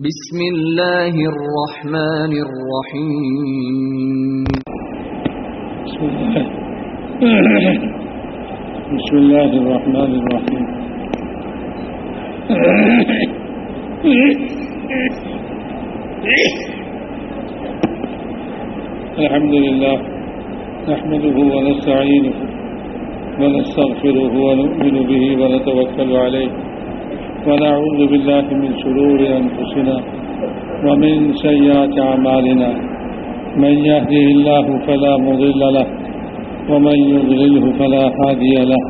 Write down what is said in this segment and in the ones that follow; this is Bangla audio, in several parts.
بسم الله الرحمن الرحيم. بسم الله الرحمن الرحيم. الحمد لله نحمده ونستعينه ونستغفره ونؤمن به ونتوكل عليه. ونعوذ بالله من شرور أنفسنا ومن سيئات أعمالنا. من يهده الله فلا مضل له ومن يضلله فلا هادي له.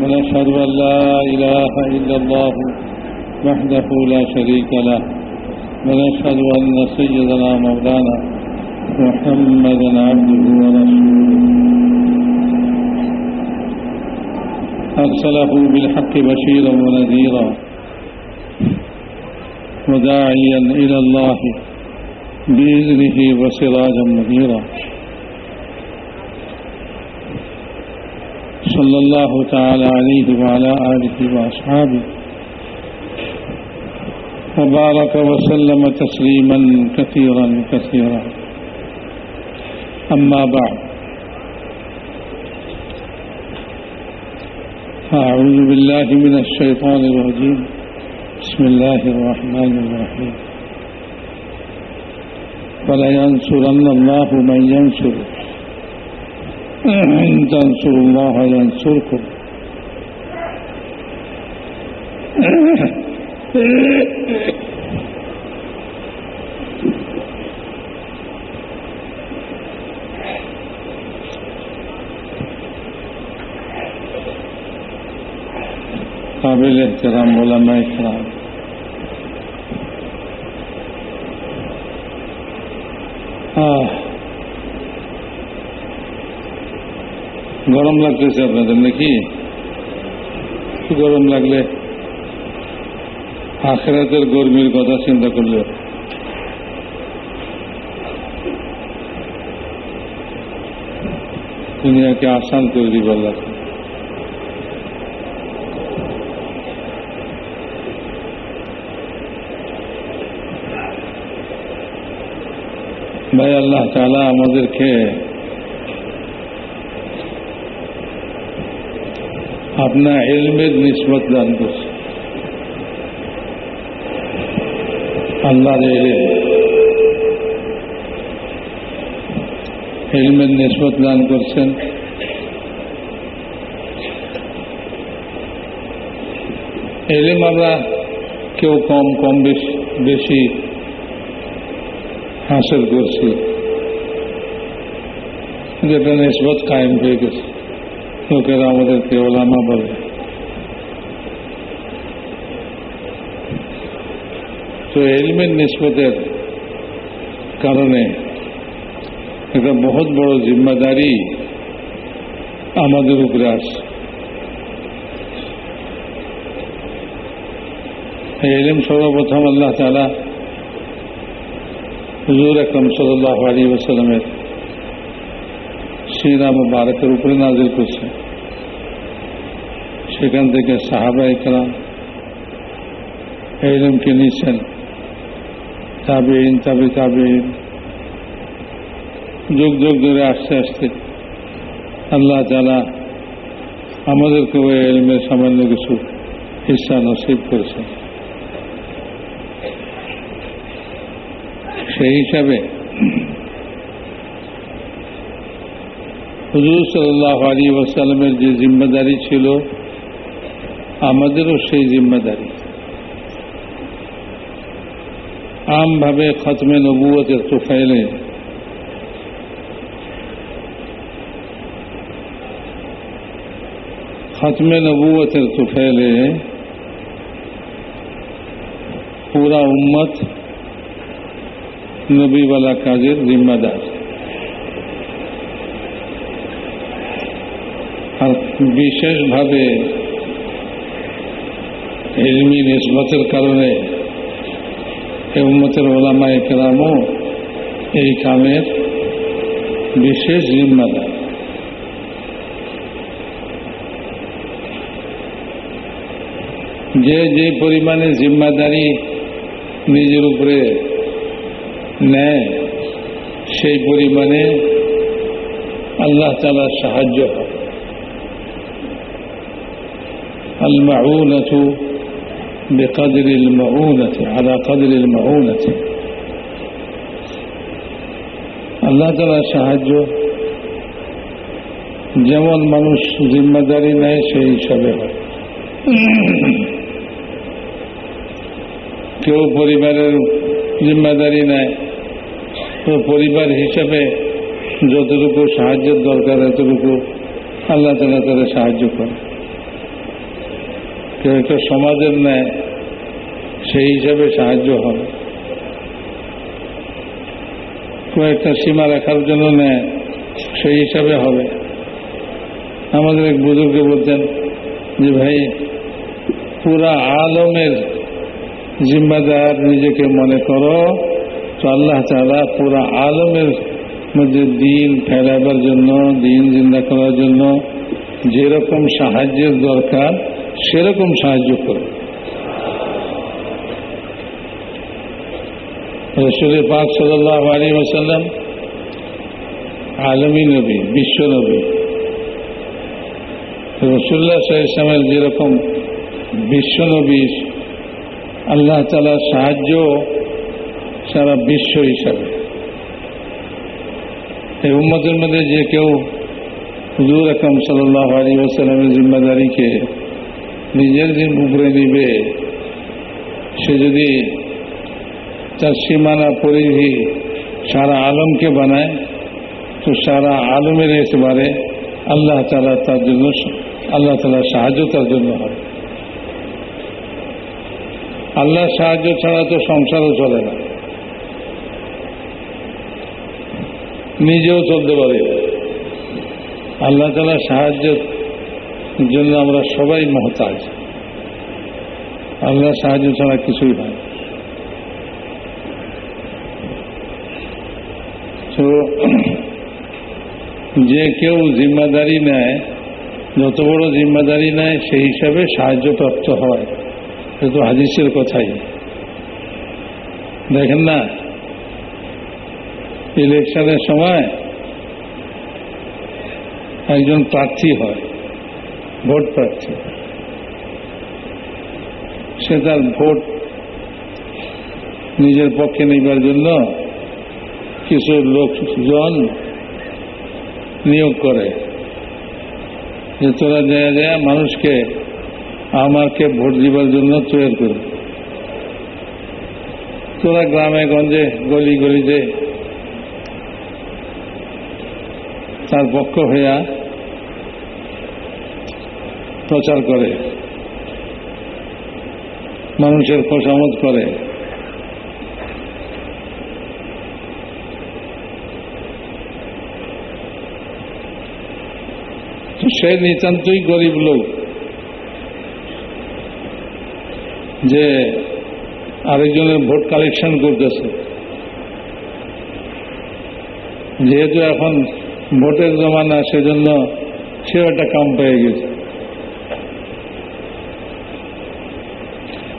ونشهد أن لا إله إلا الله وحده لا شريك له. ونشهد أن سيدنا مولانا محمدا عبده ورسوله. أرسله بالحق بشيرا ونذيرا وداعيا إلى الله بإذنه وسراجا منيرا. صلى الله تعالى عليه وعلى آله وأصحابه وبارك وسلم تسليما كثيرا كثيرا. أما بعد أعوذ بالله من الشيطان الرجيم. بسم الله الرحمن الرحيم. ولينصرن الله من ينصره إن تنصروا الله ينصركم. মুফাসিরের কেরাম ওলামায় কেরাম গরম লাগতেছে আপনাদের নাকি? গরম লাগলে? আখেরাতের গরমির কথা চিন্তা করলে। দুনিয়াকে আসান করে দিব আল্লাহ ভাই, আল্লাহ তালা আমাদেরকে আপনার এলমের নিসবত দান করছে। আল্লাহর এলমের নিসবত দান করছেন। এলেম আমরা কেউ কম কম বেশি বেশি হাসিল করছি যেটা নিসবত কায়েম হয়ে গেছে। লোকেরা আমাদেরকে ওলামা বলে। তো এলমের নিসবতের কারণে একটা বহুত বড় জিম্মাদারি আমাদের উপরে আসছে। এলিম সর্বপ্রথম আল্লাহ তালা হুজুর আকরম সাল্লাহ আলী ওসালামের সিরা মুবারকের উপরে নাজির করছে। সেখান থেকে সাহাবা ইকরাম এলমকে নিয়েছেন তাবিন তাবি তাবিন যুগ যুগ ধরে আসতে আসতে আল্লাহ তালা আমাদেরকে ওই এলমের সামান্য কিছু হিসা নসিব করেছেন। সেই হিসাবে হুজুর সাল্লাহ আলী ওসালামের যে জিম্মাদারি ছিল আমাদেরও সেই জিম্মাদারি আমভাবে খতমে নবুয়তের তোফাইলে খতমে নবুয়তের তোফাইলে পুরা উম্মত নবীওয়ালা কাজের জিম্মাদার। আর বিশেষভাবে ইলমি নিসবতের কারণে উম্মতের ওলামা একরামও এই কামের বিশেষ জিম্মাদার। যে যে পরিমাণে জিম্মাদারি নিজের উপরে নেয় সেই পরিমাণে আল্লাহ তালার সাহায্য হয় المعونة بقدر المعونة على قدر المعونة আল্লাহ তালার সাহায্য যেমন মানুষ জিম্মাদারি নেয় সেই হিসাবে হয় কেউ পরিবারের জিম্মাদারি নেয় তো পরিবার হিসাবে যতটুকু সাহায্যের দরকার, এতটুকু আল্লাহ তালা তারা সাহায্য করে। কেউ একটা সমাজের নেয় সেই হিসাবে সাহায্য হবে। কেউ একটা সীমা রাখার জন্য নেয় সেই হিসাবে হবে। আমাদের এক বুজুর্গে বলতেন যে, ভাই, পুরা আলমের জিম্মাদার নিজেকে মনে করো তো আল্লাহ তালা পুরা আলমের মধ্যে দিন ফেরাবার জন্য, দিন জিন্দা করার জন্য যেরকম সাহায্যের দরকার, সেরকম সাহায্য করো রসুল পাক সাল্লাহ আলী ওসাল্লাম আলমী নবী, বিশ্ব নবী। রসুল্লাহ সাহেবের যেরকম বিশ্বনবী আল্লাহ তালার সাহায্য সারা বিশ্ব হিসাবে। এই উম্মতের মধ্যে যে কেউ হুজুর আকম সাল্লাহ আলী ওসালামের জিম্মাদারিকে নিজের উপরে নিবে, সে যদি তার সীমানা পরিধি সারা আলমকে বানায়, তো সারা আলমের একেবারে আল্লাহ তালা তার জন্য আল্লাহ তালার সাহায্য তার জন্য হবে আল্লাহ সাহায্য ছাড়া তো সংসারও চলে না। নিজেও চলতে পারে। আল্লাহ তালার সাহায্যের জন্য আমরা সবাই মহতাজ। আল্লাহ সাহায্য ছাড়া কিছুই হয় তো, যে কেউ জিম্মাদারি নেয়, যত বড় জিম্মাদারি নেয়, সেই হিসাবে সাহায্যপ্রাপ্ত হয়। তো হাদিসের কথাই। দেখেন না? ইলেকশনের সময় একজন প্রার্থী হয়, ভোট প্রার্থী। সে তার ভোট নিজের পক্ষে নেবার জন্য কিছু লোকজন নিয়োগ করে, যে তোরা দেয়া দেয়া মানুষকে আমাকে ভোট দিবার জন্য তৈরি করবে তোরা গ্রামে গঞ্জে, গলি গলিতে তার পক্ষ হইয়া প্রচার করে, মানুষের খোসামত করে। সে নিতান্তই গরিব লোক যে আরেকজনের ভোট কালেকশন করতেছে। যেহেতু এখন ভোটের জমানা সেজন্য সেও একটা কাম পেয়ে গেছে।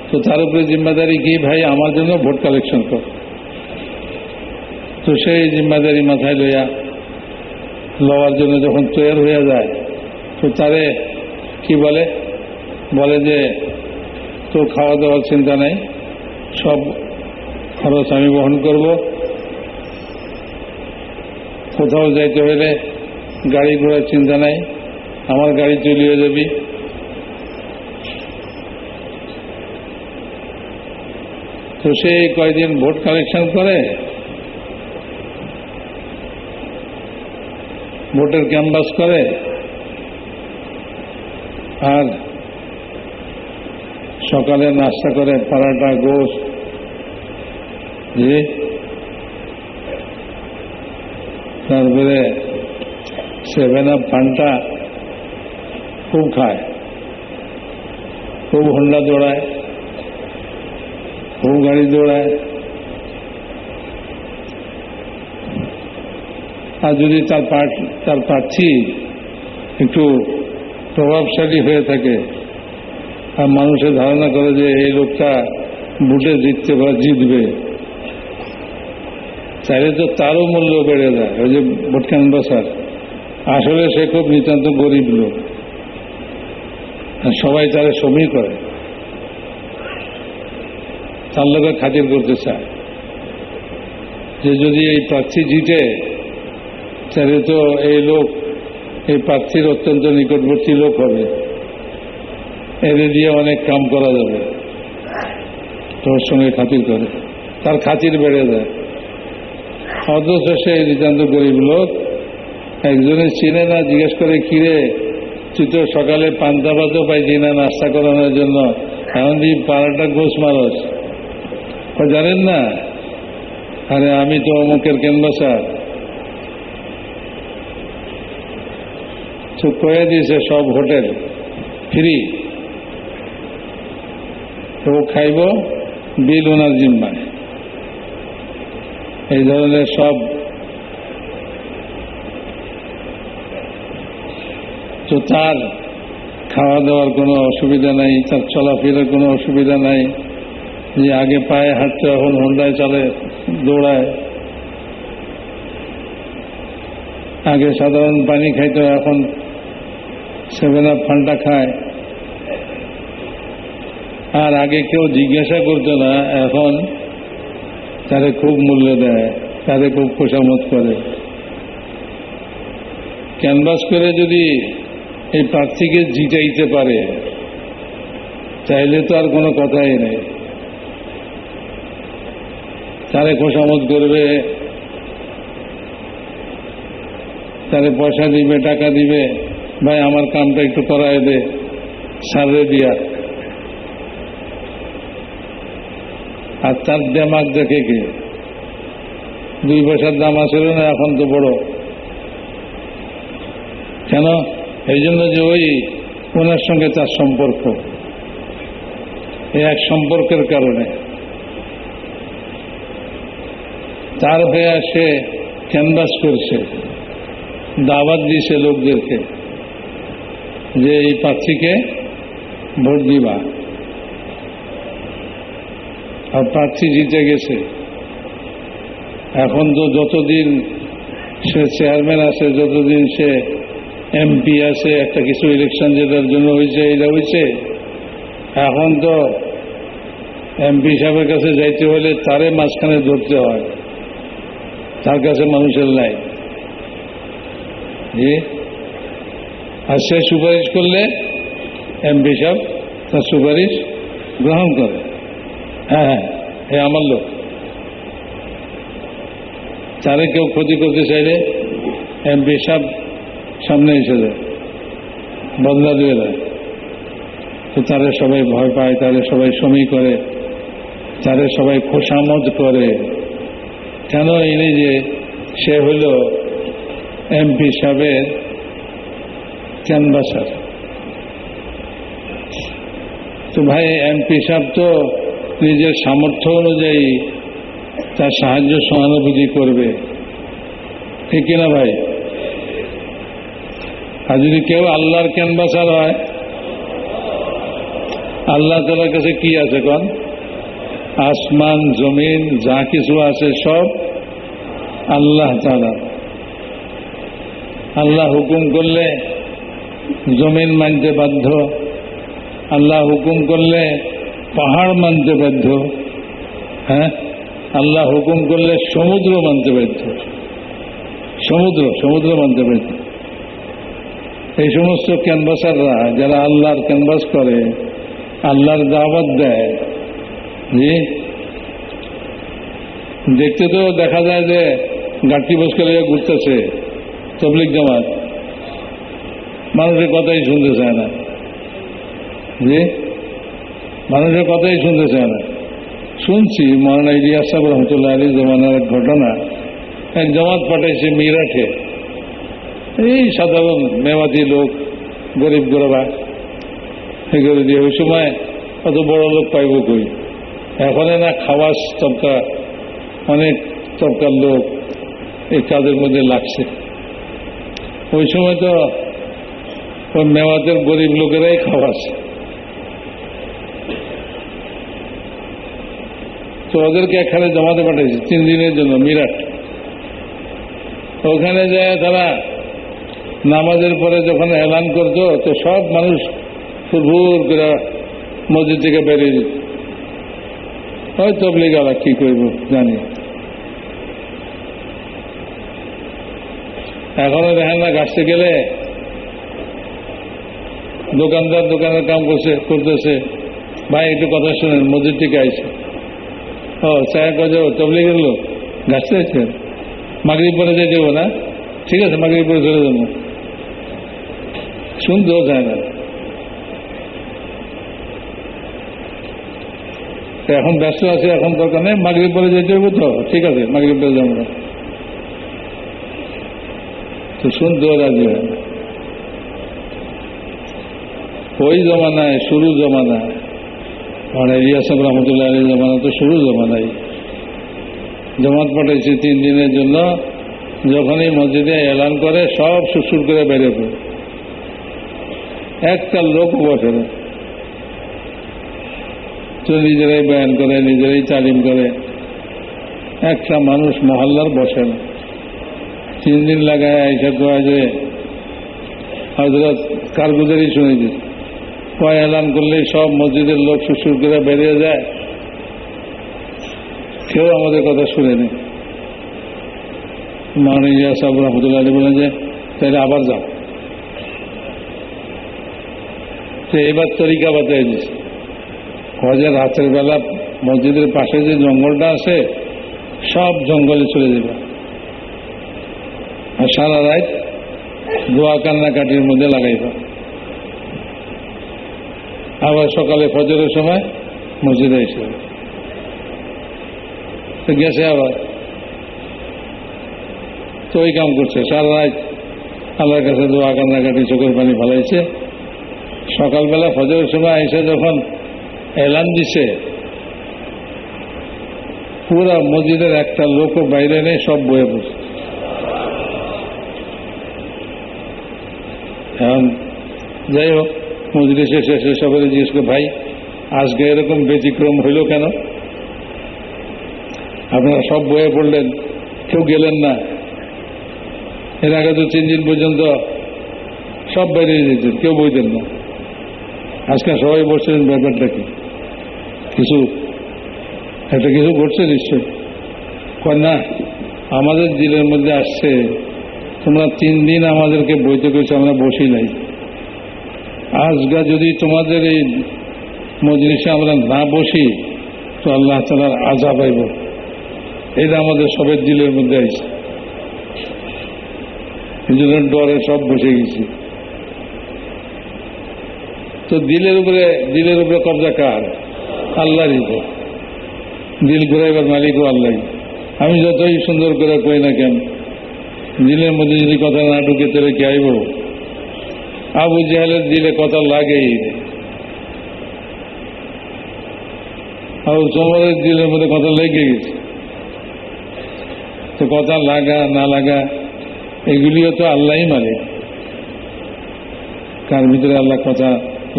তো তার উপরে জিম্মাদারি কি ভাই? আমার জন্য ভোট কালেকশন কর। তো সেই জিম্মাদারি মাথায় লইয়া লওয়ার জন্য যখন তৈরি হয়ে যায়, তো তারে কি বলে? বলে যে, তোর খাওয়া দাওয়ার চিন্তা নেই, সব খরচ আমি বহন করব কোথাও যাইতে হলে গাড়ি ঘোড়ার চিন্তা নাই, আমার গাড়ি চলিয়ে যাবি তো সে কয়দিন ভোট কালেকশন করে? ভোটের ক্যাম্পাস করে। আর সকালে নাস্তা করে, পরাটা গোস তারপরে সেভেন আপ পান্টা খুব খায়। খুব হন্ডা দৌড়ায়, খুব গাড়ি দৌড়ায়। আর যদি তার তার প্রার্থী একটু প্রভাবশালী হয়ে থাকে, আর মানুষের ধারণা করে যে এই লোকটা বুটে জিততে বা জিতবে তাহলে তো তারও মূল্য বেড়ে যায়। ওই যে ভোট ক্যানভাসার আসলে সে খুব নিতান্ত গরিব লোক। সবাই তারা সমী করে। তার লোকের খাতির করতে চায়। যে যদি এই প্রার্থী জিতে, তাহলে তো এই লোক, এই প্রার্থীর অত্যন্ত নিকটবর্তী লোক হবে। এদের দিয়ে অনেক কাম করা যাবে। তোর সঙ্গে খাতির করে। তার খাতির বেড়ে যায়। অথচ সে নিতান্ত গরিব লোক। একজনে চিনে না, জিজ্ঞেস করে, কিরে, তুই তো সকালে পান্তা ভাতও পাইছি না, নাস্তা করানোর জন্য। এখন তুই পাড়াটা ঘোষ মারস। জানেন না? আরে, আমি তো অমুকের ক্যানভাসার তো কয়ে দিয়েছে সব হোটেল। ফ্রি। ও খাইব, বিল ওনার জিম্মায়। এই ধরনের সব তো তার খাওয়া দাওয়ার কোনো অসুবিধা নাই, তার চলাফেরার কোনো অসুবিধা নাই, যে আগে পায়ে হাঁটতো, এখন হন্ডায় চলে, দৌড়ায়। আগে সাধারণ পানি খাইতো, এখন সেভেন আপ ফান্ডা খায়। আর আগে কেউ জিজ্ঞাসা করতো না, এখন তারে খুব মূল্য দেয় তারে খুব খোসামত করে। ক্যানভাস করে যদি এই প্রার্থীকে জিতাইতে পারে চাইলে তো আর কোনো কথাই নেই। তারে খোসামত করবে, তারে পয়সা দিবে, টাকা দিবে, ভাই আমার কামটা একটু করায় দে সারে দিয়া। আর তার দেমাগ দেখে কে? দুই পয়সার দাম আসছিল না, এখন তো বড়। কেন? এই জন্য যে ওই ওনার সঙ্গে তার সম্পর্ক। এক সম্পর্কের কারণে। তার হয়ে সে ক্যানভাস করছে, দাওয়াত দিয়েছে লোকদেরকে, যে এই প্রার্থীকে ভোট দিবা। আর প্রার্থী জিতে গেছে। এখন তো যতদিন সে চেয়ারম্যান আছে যতদিন সে এমপি আছে একটা কিছু ইলেকশন যেটার জন্য হয়েছে এটা হয়েছে এখন তো এমপি সাহেবের কাছে যাইতে হলে তারে মাঝখানে ধরতে হয়। তার কাছে মানুষের নাই। আর সে সুপারিশ করলে এমপি সাহেব তার সুপারিশ গ্রহণ করে। হ্যাঁ হ্যাঁ এ আমার লোক। তারে কেউ ক্ষতি করতে চাইলে এমপি সাহেব সামনে এসে যায়, বদলা দিয়ে দেয়। তো তারে সবাই ভয় পায়, তারে সবাই সমী করে, তারে সবাই খোসামত করে। কেন এনে যে সে হইল এমপি সাহেবের ক্যানভাসার? তো ভাই, এমপি সাহেব তো নিজের সামর্থ্য অনুযায়ী তার সাহায্য সহানুভূতি করবে। ঠিক কিনা ভাই? আর যদি কেউ আল্লাহর ক্যানভাসার হয়, আল্লাহ তালার কাছে কি আছে কন? আসমান, জমিন, যা কিছু আছে সব আল্লাহ তালা আল্লাহ হুকুম করলে জমিন মানতে বাধ্য। আল্লাহ হুকুম করলে পাহাড় মানতে বাধ্য হ্যাঁ? আল্লাহ হুকুম করলে সমুদ্র মানতে বাধ্য সমুদ্র সমুদ্র মানতে বাধ্য এই সমস্ত ক্যানভাসাররা যারা আল্লাহর ক্যানভাস করে, আল্লাহর দাওয়াত দেয় দেখতে তো দেখা যায় যে গাঠি বসকে লেগে ঘুরতেছে তবলিক জামাত। মানুষের কথাই শুনতে চায় না, জি? মানুষের কথাই শুনতে চায় না। শুনছি মৌলানা ইলিয়াস সাহেব রহমতুল্লাহ আলী জমানার এক ঘটনা। এক জামাত পাঠাইছে মিরাটে এই সাধারণ মেমাতি লোক, গরিব গোরবা। এগুলো দিয়ে ওই সময় অত বড় লোক পাইব কই? এখন না খাওয়াস তবকা, অনেক তবকার লোক এই কাজের মধ্যে লাগছে। ওই সময় তো ওই গরিব লোকেরাই খাওয়াস। তো ওদেরকে এখানে জমাতে পাঠাইছে, তিন দিনের জন্য, মিরাট। ওখানে যায় তারা নামাজের পরে যখন এলান করতো, তো সব মানুষ ফুরফুর করে মসজিদ থেকে বেরিয়ে যেত। ওই তবলিগ আলা কি করব জানি। এখনও দেখেন না গাছতে গেলে দোকানদার দোকানের কাম করছে, করতেছে। ভাই, একটু কথা শুনেন, মসজিদ থেকে আইছে চায় কাজ তবলিগের লোক গাছতে আছে? মাগরিব পরে যাই দেবো না? ঠিক আছে, মাগরিব পরে চলে যাব শুনতেও চায় না এখন ব্যস্ত আছে, এখন দরকার নেই। মাগরিব পরে যেতে হবে তো? ঠিক আছে, মাগরিব পরে যাব। না তো শুনতেও রাজি। হয় ওই জমানায় শুরু জমানায় মানে রিয়াসব রহমতুল্লাহ আলী জমানা তো শুরু জমানায় জমাত পাঠাইছে তিন দিনের জন্য। যখনই মসজিদে এলান করে, সব সুসুর করে বেরিয়ে পড়ে একটা লোক বসে তো নিজেরাই বয়ান করে, নিজেরাই তালিম করে। একটা মানুষ মহল্লার বসে না। তিন দিন লাগায় আইসা কয় যে হজরত কারগুজারি শুনে দিচ্ছে কয় এলান করলেই সব মসজিদের লোক সুসুর করে বেরিয়ে যায়। কেউ আমাদের কথা শুনেনি। মাননীয় সাহেব রহমতুল্লাহ আলী বলেন যে, তাহলে আবার যাও। তো এবার তরিকা বাতাই দিচ্ছে হজের রাতের বেলা মসজিদের পাশে যে জঙ্গলটা আছে, সব জঙ্গলে চলে যাবে। আর সারা রাত দোয়া কান্নাকাটির মধ্যে লাগাইবা। আবার সকালে ফজরের সময় মসজিদে এসে। গেছে আবার। তো ওই কাম করছে। সারা রাত আল্লাহর কাছে দোয়া কান্নাকাটি, চোখের পানি ফেলাইছে। সকালবেলা ফজরের সময় এসে যখন এলান দিছে, পুরা মসজিদের একটা লোকও বাইরে নেই, সব বয়ে বসে এখন যাই হোক মজলিসে শেষে সবাই জিজ্ঞেস করে, ভাই, আজকে এরকম ব্যতিক্রম হইল কেন? আপনারা সব বয়ে পড়লেন, কেউ গেলেন না। এর আগে তো তিন দিন পর্যন্ত সব বাইরে যেতেন, কেউ বইতেন না। আজকে সবাই বসছেন ব্যাপারটা কি? কিছু, একটা কিছু ঘটছে নিশ্চয়। না, আমাদের দিলের মধ্যে আসছে, তোমরা তিন দিন আমাদেরকে বইতে করেছ আমরা বসি নাই। আজগা যদি তোমাদের এই মজলিসে আমরা না বসি, তো আল্লাহ তালার আজা পাইব এটা আমাদের সবের দিলের মধ্যে এই জন্য ডরে সব বসে গেছি। তো দিলের উপরে দিলের উপরে কবজা কার? আল্লাহরই উপর। দিল ঘুরাইবার মালিকও আল্লাহ আমি যতই সুন্দর করে কই না কেন, দিলের মধ্যে যদি কথা না ঢুকে তাহলে কি আইব? আবু জাহেলের দিলে কথা লাগেই আবু চমরের দিলের মধ্যে কথা লেগে গেছে। তো কথা লাগা, না লাগা, এগুলিও তো আল্লাহই মালিক কার ভিতরে আল্লাহ কথা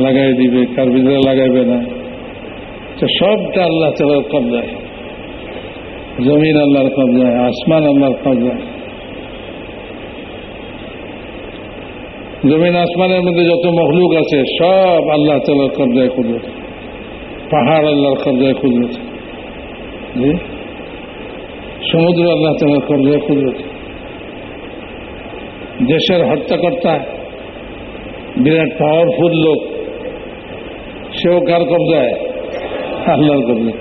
লাগাই দিবে, কার ভিতরে লাগাইবে না? তো সবটা আল্লাহ তালার কবজায়। জমিন আল্লাহর কবজায়, আসমান আল্লাহর কবজায়। জমিন আসমানের মধ্যে যত মখলুক আছে, সব আল্লাহ তালার কবজায় কুদরত। পাহাড় আল্লাহর কবজায় কুদরত। সমুদ্র আল্লাহ তালার কবজায় কুদরত। দেশের হত্যাকর্তা, বিরাট পাওয়ারফুল লোক, সেও কার কবজায়? আল্লাহর কবজায়।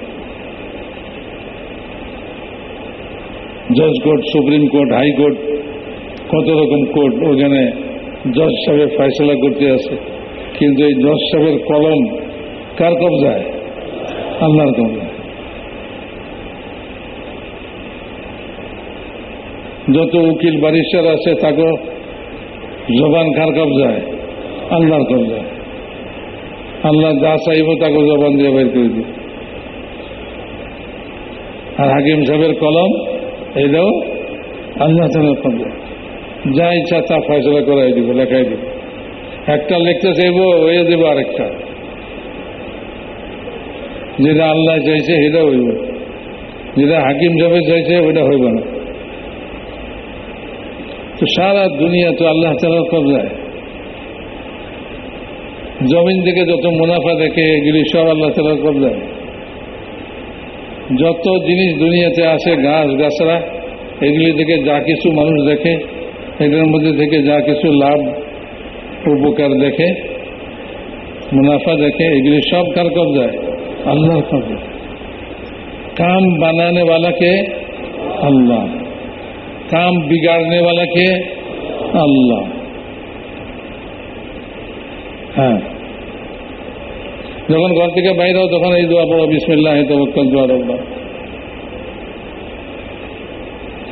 জজ কোর্ট সুপ্রিম কোর্ট হাইকোর্ট কত রকম কোর্ট ওখানে জজ সাহেব ফয়সলা করতে আছে। কিন্তু এই জজ সাহেবের কলম কার কবজায়? আল্লাহর কবজায়। যত উকিল বারিস্টার আছে, তাকে জবান কার কবজায়? আল্লাহর কবজায়। আল্লাহ যা চাইব তাকে জবান দিয়ে বের করে দিই আর হাকিম সাহেবের কলম এটাও আল্লাহ তালার কবজায়। যা ইচ্ছা তা ফয়সলা করাই দিব, লেখাই দিব। একটা লিখতে চাইব হয়ে দেবো আরেকটা। যেটা আল্লাহ চাইছে, সেটা হইব। যেটা হাকিম সাহেব চাইছে ওটা হইব না। তো সারা দুনিয়া তো আল্লাহ তালার কবজায় জমিন থেকে যত মুনাফা দেখে, এগুলি সব আল্লাহ তালার কবজায় যত জিনিস দুনিয়াতে আছে, গাছ গাছরা এগুলি থেকে যা কিছু মানুষ দেখে এটার মধ্যে থেকে যা কিছু লাভ উপকার দেখে, মুনাফা দেখে, এগুলি সব কার কবজায়? আল্লাহর কবজায়। কাম বানানেওয়ালাকে আল্লাহ। কাম বিগাড়নেওয়ালাকে আল্লাহ। হ্যাঁ। যখন ঘর থেকে বাইরে তখন এই দোয়া পড়ো, বিসমিল্লাহ তবক্কল দোয়ার আল্লাহ।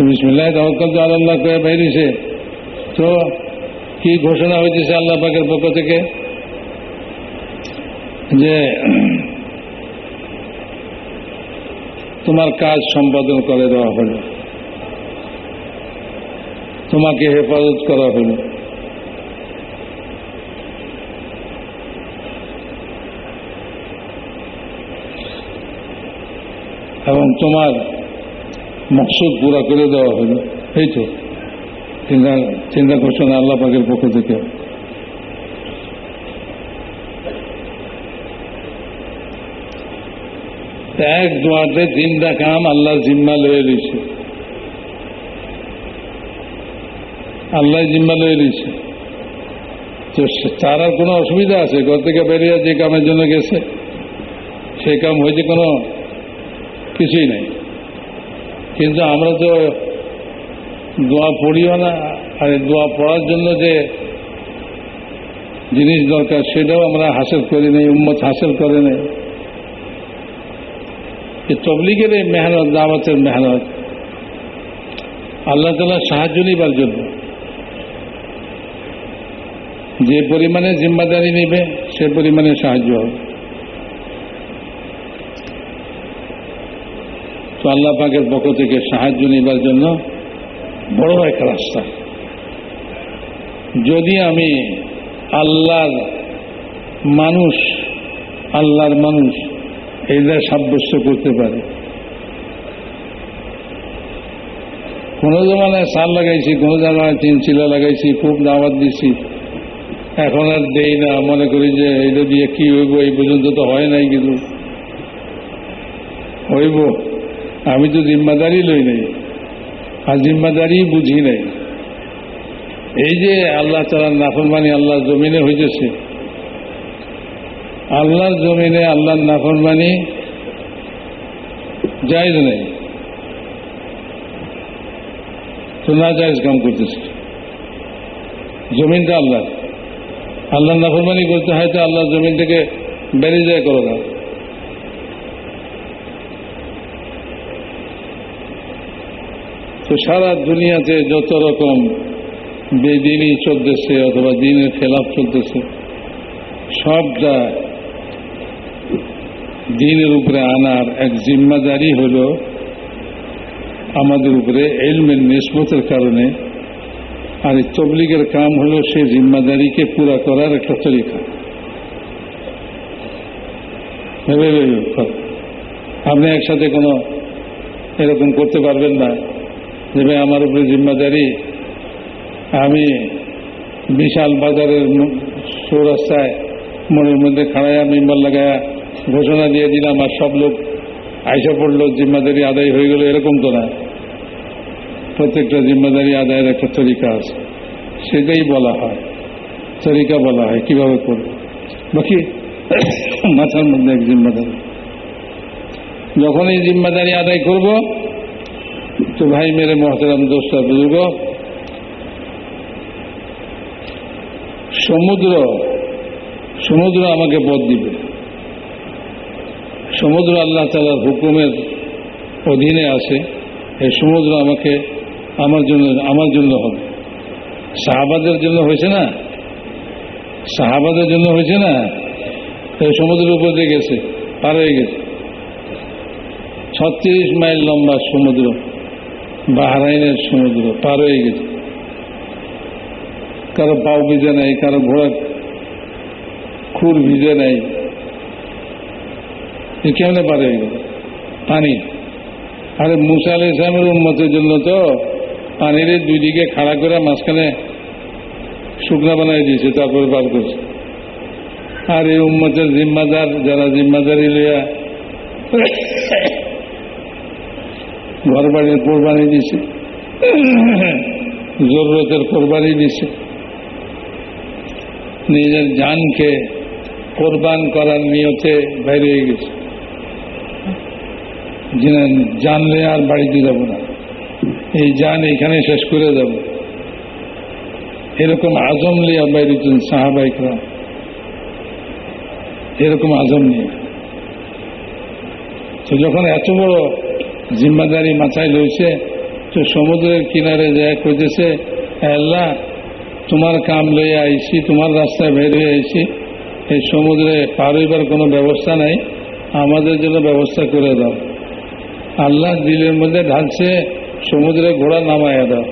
বিসমিল্লাহ তবক্কল দোয়ার আল্লাহ করে বাইরেছে তো কি ঘোষণা হয়েছে আল্লাহ পাকের পক্ষ থেকে? যে তোমার কাজ সম্পাদন করে দেওয়া হল। তোমাকে হেফাজত করা হল। এবং তোমার মকসুদ পুরা করে দেওয়া হল। এই তো। চিন্তা চিন্তা ঘোষণা আল্লাহ পাকের পক্ষ থেকে। এক দোয়াতে তিনটা কাম আল্লাহ জিম্মা লয়ে লইছে আল্লাহ জিম্মা লয়ে লইছে তো তার আর কোনো অসুবিধা আছে? ঘর থেকে বেরিয়ে যে কামের জন্য গেছে, সেই কাম হয়েছে কোনো কিছুই নাই। কিন্তু আমরা তো দোয়া পড়িও না, আর দোয়া পড়ার জন্য যে জিনিস দরকার, সেটাও আমরা হাসিল করি নাই, উম্মত হাসিল করে নাই। তবলিগের এই মেহনত, দাওয়াতের মেহনত, আল্লাহ তালা সাহায্য নিবার জন্য। যে পরিমাণে জিম্মাদারি নেবে, সে পরিমাণে সাহায্য হবে। তো আল্লাহ পাকের পক্ষ থেকে সাহায্য নিবার জন্য বড় এক রাস্তা। যদি আমি আল্লাহর মানুষ আল্লাহর মানুষ এইটা সাব্যস্ত করতে পারে। কোনো জমানায় সার লাগাইছি, কোনো জায়গায় চিনচিলা লাগাইছি, খুব দাওয়াত দিছি। এখন আর দেই না, মনে করি যে এইটা দিয়ে কি হইব, এই পর্যন্ত তো হয় নাই কিন্তু। হইব। আমি তো জিম্মাদারি লই নাই। আর জিম্মাদারি বুঝি নাই। এই যে আল্লাহ তালার নাফরমানি আল্লাহ জমিনে হইতেছে। আল্লাহর জমিনে আল্লাহর নাফরমানি জায়জ নেই। তো না জায়জ কাম করতেছে। জমিনটা আল্লাহ আল্লাহর নাফরমানি করতে হয় তো আল্লাহর জমিন থেকে বেরিয়ে যায় করো না তো সারা দুনিয়াতে যত রকম বেদিনই চলতেছে অথবা দিনের খেলাফ চলতেছে, সবটা দিনের উপরে আনার এক জিম্মাদারি হল আমাদের উপরে এলমের নিষ্পতের কারণে, আর এই তবলিগের কাম হল সে জিম্মাদারিকে পুরা করার একটা তরিকা। আপনি একসাথে কোনো এরকম করতে পারবেন না যে ভাই আমার উপরে জিম্মাদারি। আমি বিশাল বাজারের সৌরাস্তায় মনের মধ্যে খাড়াইয়া মেম্বার লাগায়া ঘোষণা দিয়ে দিলাম আর সব লোক আইসা পড়ল, জিম্মাদারি আদায় হয়ে গেল, এরকম তো না। প্রত্যেকটা জিম্মাদারি আদায়ের একটা তরিকা আছে। সেটাই বলা হয়। তরিকা বলা হয়, কীভাবে করবে? বাকি মাথার মধ্যে এক জিম্মাদারি। যখন এই জিম্মাদারি আদায় করব তো ভাই মেরে মহতারাম দোস্তা বুজুর্গ, সমুদ্র সমুদ্র আমাকে পথ দিবে। সমুদ্র আল্লাহ তালার হুকুমের অধীনে আছে, এই সমুদ্র আমাকে আমার জন্য আমার জন্য হবে। সাহাবাদের জন্য হয়েছে না? সাহাবাদের জন্য হয়েছে না? এই সমুদ্রের উপর দিয়ে গেছে, পার হয়ে গেছে। ছত্রিশ মাইল লম্বা সমুদ্র। বাহরাইনের সমুদ্র পার হয়ে গেছে। কারও পাও ভিজে নাই, কারও ঘোড়া খুর ভিজে নাই। কেমনে পার হয়ে গেল? পানি। আরে মুসা আল ইসলামের উন্মতের জন্য তো পানির দুই দিকে খাড়া করে মাঝখানে শুকনা বানাই দিয়েছে, তারপরে পার করছে। আর এই উম্মতের জিম্মাদার, যারা জিম্মাদারি লইয়া ঘর বাড়ির কোরবানি দিছে। জরুরতের কোরবানি দিছে। নিজের জানকে কোরবান করার নিয়তে বাইরে হয়ে গেছে। জানলে আর বাড়িতে যাব না। এই জান এখানে শেষ করে যাব। এরকম আজম লিয়া বাইরে সাহাবাইকরা এরকম আজম নিয়ে। তো যখন এত বড় জিম্মাদারি মাথায় লইছে, তো সমুদ্রের কিনারে যায় কইতেছে, আল্লাহ, তোমার কাম লইয়া আইছি, তোমার রাস্তায় বের হয়ে আইছি, এই সমুদ্রে পার হইবার কোনো ব্যবস্থা নাই, আমাদের জন্য ব্যবস্থা করে দাও। আল্লাহ দিলের মধ্যে ঢালছে, সমুদ্রে ঘোড়া নামাইয়া দাও।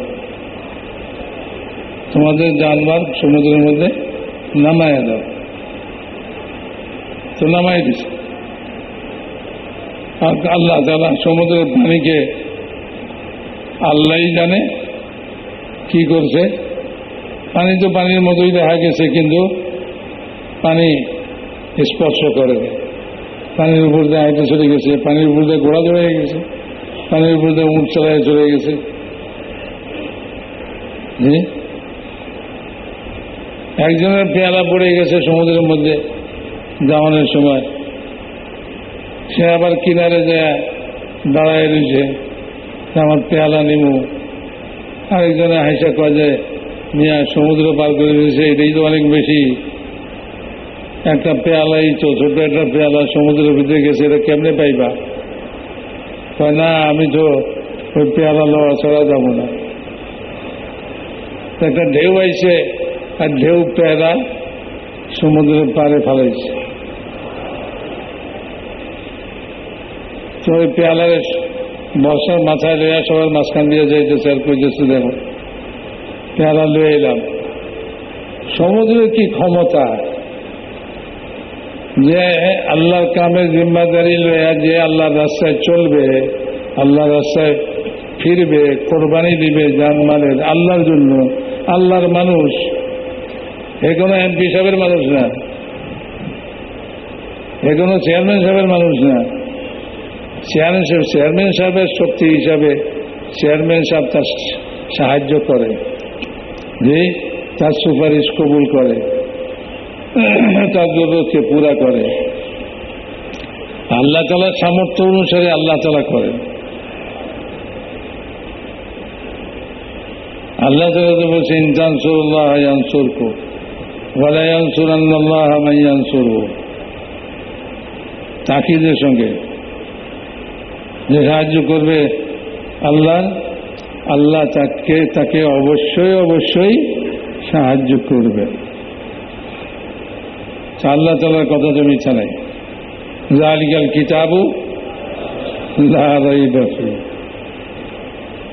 তোমাদের জানবার সমুদ্রের মধ্যে নামাইয়া দাও। তো নামাই দিছে। আল্লাহ তালা সমুদ্রের পানিকে আল্লাহই জানে কি করছে। পানি তো পানির মতোই দেখা গেছে, কিন্তু পানি স্পর্শ করে। পানির উপর দিয়ে আইতে চলে গেছে, পানির উপর দিয়ে ঘোড়া ধরে গেছে, পানির উপর দিয়ে উঁট চালায় চলে গেছে। একজনের পেয়ালা পড়ে গেছে সমুদ্রের মধ্যে যাওয়ানোর সময়। সে আবার কিনারে যায়, দাঁড়ায় রয়েছে আমার পেয়ালা নিমু। আরেকজনে হাইসা কয় যে, মিয়া, সমুদ্র পার করে দিয়েছে এটাই তো অনেক বেশি। একটা পেয়ালাই তো একটা পেয়ালা সমুদ্রের ভিতরে গেছে, এটা কেমনে পাইবা? না, আমি তো ওই পেয়ালা লওয়া ছাড়া যাব না। একটা ঢেউ আইছে, আর ঢেউ পেয়ারা সমুদ্রের পারে ফালাইছে। ওই পেয়ালার বর্ষার মাথায় লইয়া সবার মাঝখান দিয়ে যাইতেছে আর কইতেছে, দেখো, পেয়ালা লয়ে এলাম। সমুদ্রের কি ক্ষমতা? যে আল্লাহর কামের জিম্মাদারি লইয়া যে আল্লাহর রাস্তায় চলবে, আল্লাহর রাস্তায় ফিরবে, কোরবানি দিবে যান জানমালের আল্লাহর জন্য, আল্লাহর মানুষ, এ কোনো এমপি সাহেবের মানুষ না, এ কোনো চেয়ারম্যান সাহেবের মানুষ না। চেয়ারম্যান সাহেব চেয়ারম্যান সাহেবের শক্তি হিসাবে চেয়ারম্যান সাহেব তার সাহায্য করে, যে তার সুপারিশ কবুল করে, তার জরুরতকে পুরা করে। আল্লাহ তালার সামর্থ্য অনুসারে আল্লাহ তালা করেন আল্লাহ তালা তো বলছে ইনসানসুল্লাহ ইয়ানসুরকু ওয়ালা ইয়ানসুরান্নাল্লাহ মান ইয়ানসুরহু তাকিদের সঙ্গে যে সাহায্য করবে আল্লাহ আল্লাহ তাকে তাকে অবশ্যই অবশ্যই সাহায্য করবে। আল্লাহ তালার কথা তো মিথ্যা নাই। জালিকাল কিতাবু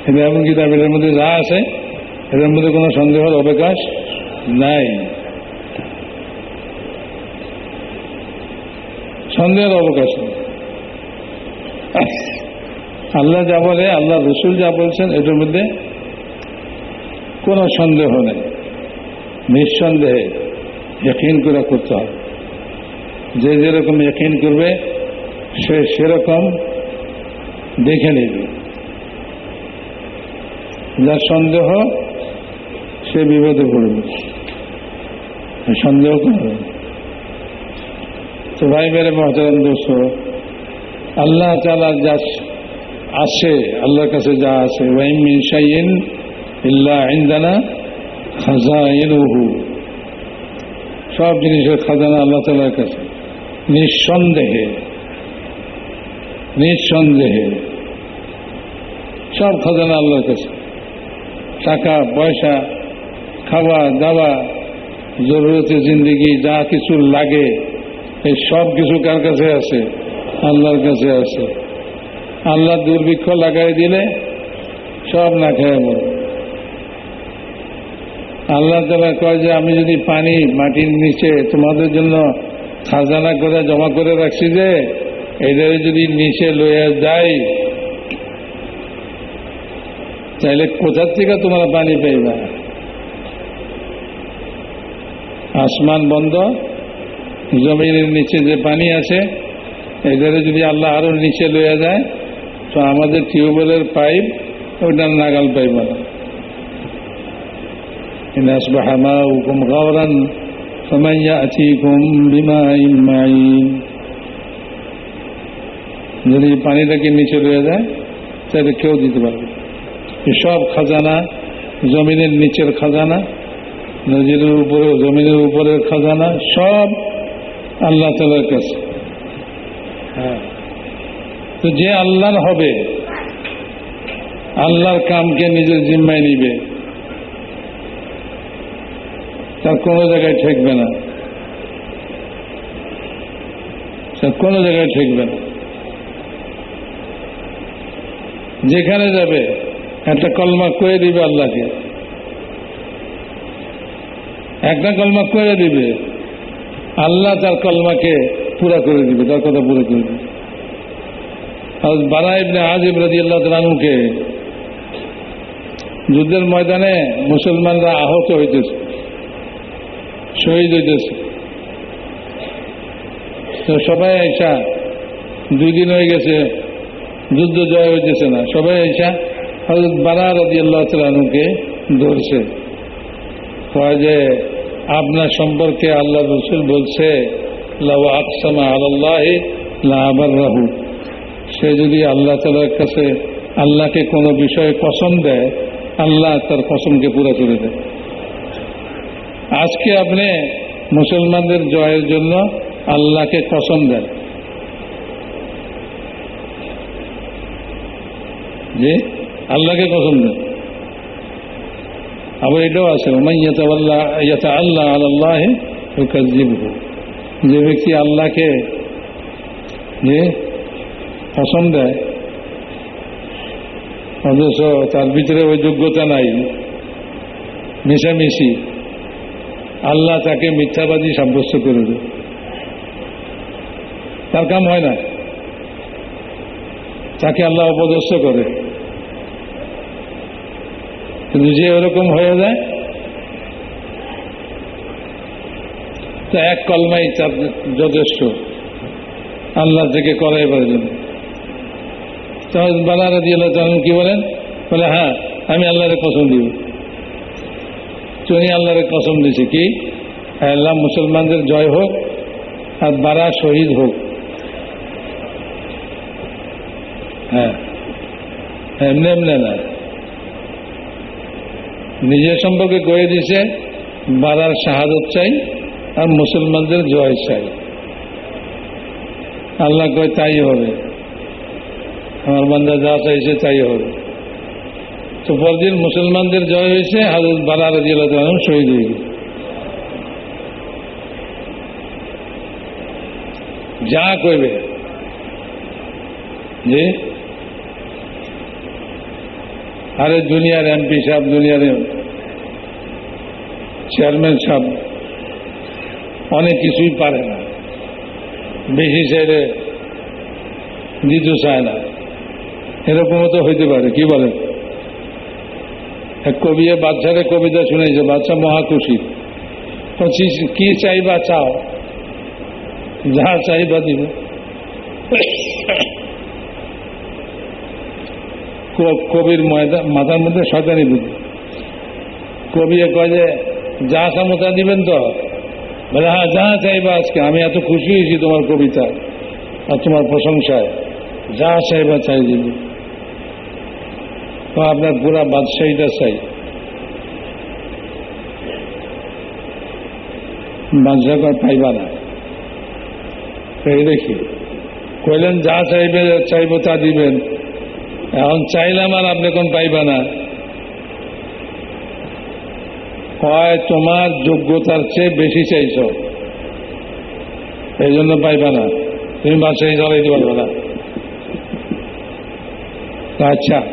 এটা এমন কিতাব, এটার মধ্যে যা আছে, এটার মধ্যে কোনো সন্দেহের অবকাশ নাই। সন্দেহের অবকাশ নেই। আল্লাহ যা বলে, আল্লাহ রসুল যা বলছেন, এটার মধ্যে কোনো সন্দেহ নেই। নিঃসন্দেহে যকিন করে করতে হবে। যে যেরকম যকিন করবে, সে সেরকম দেখে নেবে। যার সন্দেহ, সে বিপদে পড়বে। সন্দেহ করবে তো ভাই মেরে মহতারাম দোষ আল্লাহ তালা যা আছে আল্লাহর কাছে যা আছে ইল্লা সব জিনিসের খাজানা আল্লাহ তালার কাছে। নিঃসন্দেহে নিঃসন্দেহে সব খাজানা আল্লাহর কাছে। টাকা, পয়সা, খাওয়া, দাওয়া, জরুরতে জিন্দগি, যা কিছু লাগে, এই সব কিছু কার কাছে আছে? আল্লাহর কাছে আছে। আল্লাহ দুর্ভিক্ষ লাগাই দিলে সব না খেয়ে মরবে। আল্লাহ তালা কয় যে, আমি যদি পানি মাটির নিচে তোমাদের জন্য খাজানা করে জমা করে রাখছি যে, এদের যদি নিচে লইয়া যাই, তাইলে কোথার থেকে তোমরা পানি পাইবা? আসমান বন্ধ, জমিনের নিচে যে পানি আছে, এদের যদি আল্লাহ আরও নিচে লইয়া যায় তো আমাদের টিউবওয়েলের পাইপ ওইটার নাগাল পাইব না إن أصبح ماؤكم غورا فمن يأتيكم بماء معين যদি পানিটাকে নিচে রয়ে যায় তাহলে কেউ দিতে পারবে না। এই সব খাজানা জমিনের নিচের খাজানা নদীর উপরে জমিনের উপরের খাজানা সব আল্লাহ তালার কাছে হ্যাঁ তো যে আল্লাহর হবে, আল্লাহর কামকে নিজের জিম্মায় নিবে। তার কোনো জায়গায় ঠেকবে না। তার কোনো জায়গায় ঠেকবে না। যেখানে যাবে, একটা কলমা করে দিবে আল্লাহকে। একটা কলমা করে দিবে, আল্লাহ তার কলমাকে পুরা করে দিবে, তার কথা পুরো করে দিবে। বারা আজিব রাজি আল্লাহ তালুকে যুদ্ধের ময়দানে মুসলমানরা আহত হইতেছে, শহীদ হইতেছে। তো সবাই আইসা, দুই দিন হয়ে গেছে, যুদ্ধ জয় হইতেছে না। সবাই আইসা হজরত বারা রাজি আল্লাহ তালুকে ধরছে। যে, আপনার সম্পর্কে আল্লাহ রসুল বলছে, লাউ আল্লাহ লাবার রাহু সে যদি আল্লাহ তালার কাছে আল্লাহকে কোনো বিষয়ে কসম দেয়, আল্লাহ তার কসমকে পুরো করে দেয়। আজকে আপনি মুসলমানদের জয়ের জন্য আল্লাহকে কসম দেন। যে আল্লাহকে কসম দেন। আবার এটাও আছে আল্লাহ আল্লাহ যে ব্যক্তি আল্লাহকে যে কসম দেয় অথচ তার ভিতরে ওই যোগ্যতা নাই। মিশামিশি। আল্লাহ তাকে মিথ্যাবাদী সাব্যস্ত করে দেয়। তার কাম হয় না। তাকে আল্লাহ অপদস্থ করে। কিন্তু যে ওরকম হয়ে যায়, তা এক কলমাই তার যথেষ্ট। আল্লাহ থেকে করাই পারবেন তাহলে বালারা দিয়ে তখন কি বলেন? বলে হ্যাঁ আমি আল্লাহরে কসম দিব। তুমি আল্লাহরে কসম দিছি কি? আল্লাহ মুসলমানদের জয় হোক আর বারা শহীদ হোক। হ্যাঁ এমনি এমনি না। নিজের সম্পর্কে কয়ে দিছে, বারার শাহাদত চাই আর মুসলমানদের জয় চাই। আল্লাহ কয়, তাই হবে। আমার বান্দা যা চাইছে তাই হবে। তো পরদিন মুসলমানদের জয় হয়েছে হাজরত বারা রাজিয়াল শহীদ হয়ে গেছে। যা কইবে। যে, আরে দুনিয়ার এমপি সাহেব, দুনিয়ার চেয়ারম্যান সাহেব, অনেক কিছুই পারে না। বেশি চাইলে দিতে চায় না। এরকমও তো হইতে পারে, কি বলে? কবি বাচ্চারে কবিতা শুনেছে বাচ্চা মহা খুশি। পঁচিশ কি চাইবা চাও, যা চাইবা দিব। কবির মাথার মধ্যে শয়তানি বুদ্ধি। কবি কয় যে, যা সামতা দিবেন তো, বলে হ্যাঁ যা চাইবা আজকে, আমি এত খুশি হয়েছি তোমার কবিতা আর তোমার প্রশংসায়। যা চাইবা চাই দিবি। আপনার পুরা বাদশাহীটা চাই। বাদশাহ পাইবা না। দেখি। কইলেন, যা চাইবে, চাইব তা দিবেন। এখন চাইলাম আর আপনি কোন পাইবা না। হয় তোমার যোগ্যতার চেয়ে বেশি চাইছ। এই জন্য পাইবা না। তুমি বাদশাহী চালাইতে পারবে না। আচ্ছা।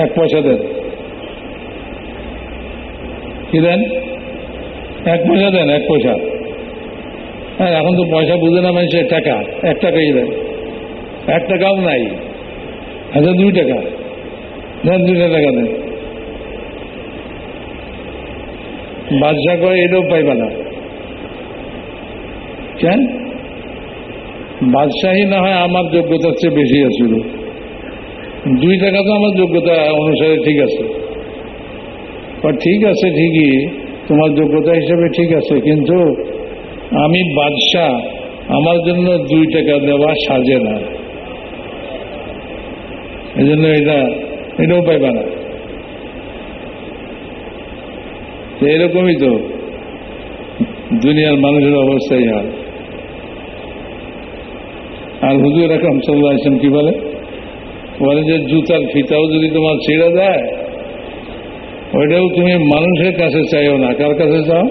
এক পয়সা দেন। কি দেন? এক পয়সা দেন, এক পয়সা। হ্যাঁ এখন তো পয়সা বুঝে না মানুষের টাকা। এক টাকাই দেন। এক টাকাও নাই। আচ্ছা দুই টাকা। দেন দুইটা টাকা দেন। বাদশাহ কয়, এটাও পাইবা না। কেন? বাদশাহী না হয় আমার যোগ্যতার চেয়ে বেশি আছিল। দুই টাকা তো আমার যোগ্যতা অনুসারে ঠিক আছে। বা ঠিক আছে ঠিকই, তোমার যোগ্যতা হিসেবে ঠিক আছে, কিন্তু আমি বাদশাহ, আমার জন্য দুই টাকা দেওয়া সাজে না। এই জন্য এটা এটাও পাইবা না। এরকমই তো, দুনিয়ার মানুষের অবস্থাই আর হুজুর এখন সাল্লাহ আসলাম কি বলে? বলে যে জুতার ফিতাও যদি তোমার ছেড়ে দেয়, ওইটাও তুমি মানুষের কাছে চাইও না। কার কাছে চাও?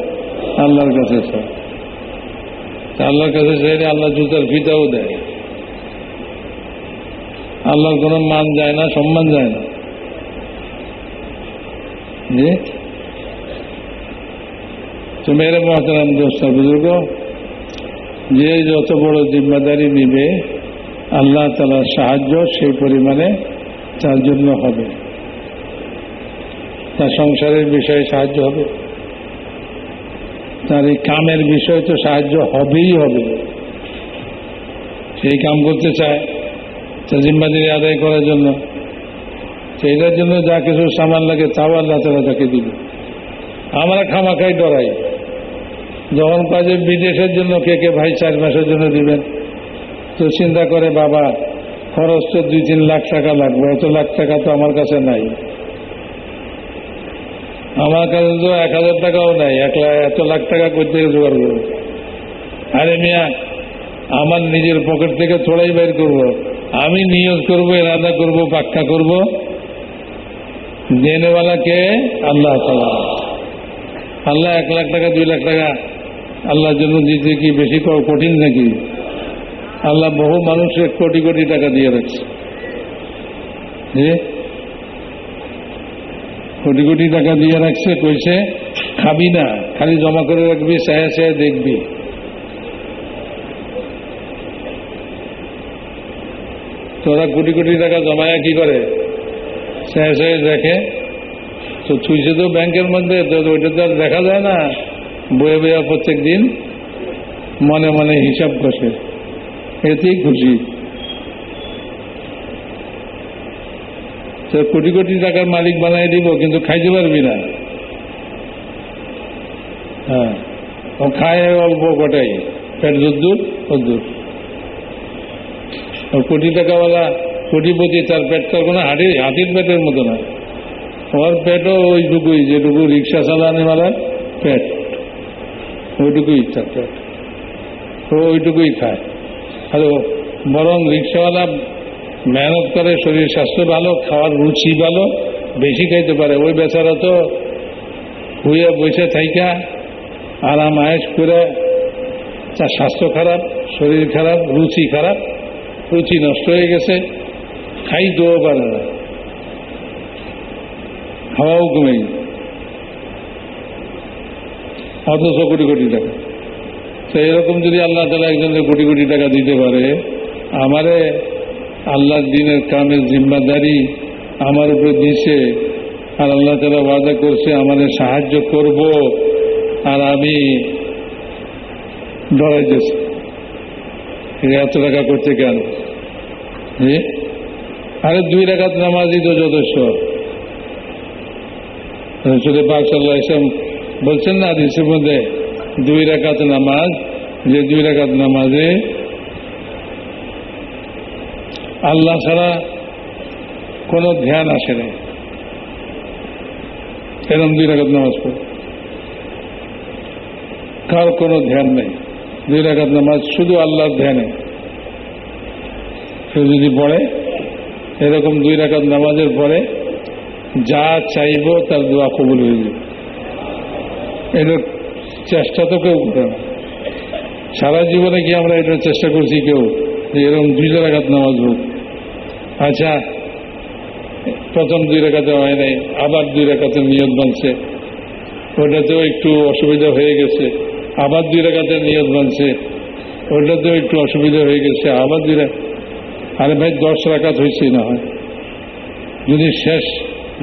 আল্লাহর কাছে চাও। আল্লাহর কাছে চাইলে আল্লাহ জুতার ফিতাও দেয়। আল্লাহর কোনো মান যায় না, সম্মান যায় না। তো মেরে মহতারাম দোস্ত, বুজুর্গ, যে যত বড় জিম্মাদারি নিবে আল্লাহ তালার সাহায্য সেই পরিমাণে তার জন্য হবে। তার সংসারের বিষয়ে সাহায্য হবে। তার এই কামের বিষয়ে তো সাহায্য হবেই হবে। সেই কাম করতে চায়, তার জিম্মাদারি আদায় করার জন্য। সেইটার জন্য যা কিছু সামান লাগে তাও আল্লাহ তালা তাকে দিবে। আমরা খামাখাই ডরাই। যখন কাজে বিদেশের জন্য কে কে ভাই চার মাসের জন্য দিবেন? তো চিন্তা করে, বাবা, খরচ তো দুই তিন লাখ টাকা লাগবে এত লাখ টাকা তো আমার কাছে নাই। আমার কাছে তো এক হাজার টাকাও নাই, এক লাখ এত লাখ টাকা করতে জোগাড় করব আরে মিয়া, আমার নিজের পকেট থেকে থোড়াই বের করব। আমি নিয়োগ করব, এরাদা করব, পাক্কা করব। দেনেওয়ালাকে আল্লাহ তালা আল্লাহ এক লাখ টাকা, দুই লাখ টাকা, আল্লাহর জন্য দিতে কি বেশি কঠিন নাকি? আল্লাহ বহু মানুষের কোটি কোটি টাকা দিয়ে রাখছে কোটি কোটি টাকা দিয়ে রাখছে, কইছে, খাবি না, খালি জমা করে রাখবি, চায় চায় দেখবি। তোরা কোটি কোটি টাকা জমায়া কি করে? চায় চায় দেখে। তো থুইছে তো ব্যাংকের মধ্যে ওইটা তো আর দেখা যায় না। বয়ে বয়ে প্রত্যেক দিন মনে মনে হিসাব কষে। এতেই খুশি। কোটি কোটি টাকার মালিক বানাই দিব, কিন্তু খাইতে পারবি না। হ্যাঁ ও খায় অল্প কটাই পেট যদ্দুর অদ্দুর কোটি টাকাওয়ালা কোটিপতি তার পেট তার কোনো হাটির হাতির পেটের মতো না। ওর পেটও ওইটুকুই যেটুকু রিক্সা চালানেওয়ালার পেট। ওইটুকুই তার পেট। ও ওইটুকুই খায়। আর বরং রিক্সাওয়ালা মেহনত করে, শরীর স্বাস্থ্য ভালো, খাওয়ার রুচি ভালো, বেশি খাইতে পারে। ওই বেচারা তো হুয়ে বসে থাইকা, আরাম আয়েস করে, তার স্বাস্থ্য খারাপ, শরীর খারাপ, রুচি খারাপ, রুচি নষ্ট হয়ে গেছে খাই খাইতেও পারে না। খাওয়াও কমে অথচ কোটি কোটি টাকা। তো এরকম যদি আল্লাহ তালা একজনকে কোটি কোটি টাকা দিতে পারে, আমারে আল্লাহর দিনের কামের জিম্মাদারি আমার উপরে দিছে, আর আল্লাহ তালা ওয়াদা করছে আমাদের সাহায্য করব, আর আমি ডরাইতেছি এত টাকা করতে কেন? আরে দুই রাখাত নামাজই তো যথেষ্ট। রসুলের পাক ইসলাম বলছেন না হাদিসের মধ্যে দুই রাকাত নামাজ, যে দুই রাকাত নামাজে আল্লাহ ছাড়া কোনো ধ্যান আসে না এরকম দুই রাকাত নামাজ পড়ে। কার কোনো ধ্যান নেই? দুই রাকাত নামাজ শুধু আল্লাহর ধ্যানে। কেউ যদি পড়ে, এরকম দুই রাকাত নামাজের পরে যা চাইব তার দোয়া কবুল হয়ে যাবে। এটার চেষ্টা তো কেউ করে না। সারা জীবনে কি আমরা এটা চেষ্টা করছি কেউ? যে এরকম দুই রাখাত নামাজ হোক। আচ্ছা প্রথম দুই রেখাতে হয় নাই, আবার দুই রেখাতে নিয়ত বানছে ওটাতেও একটু অসুবিধা হয়ে গেছে। আবার দুই রেখাতে নিয়ত বানছে ওটাতেও একটু অসুবিধা হয়ে গেছে। আবার দুই আরে ভাই, দশ রাখাত হয়েছে না হয়। যদি শেষ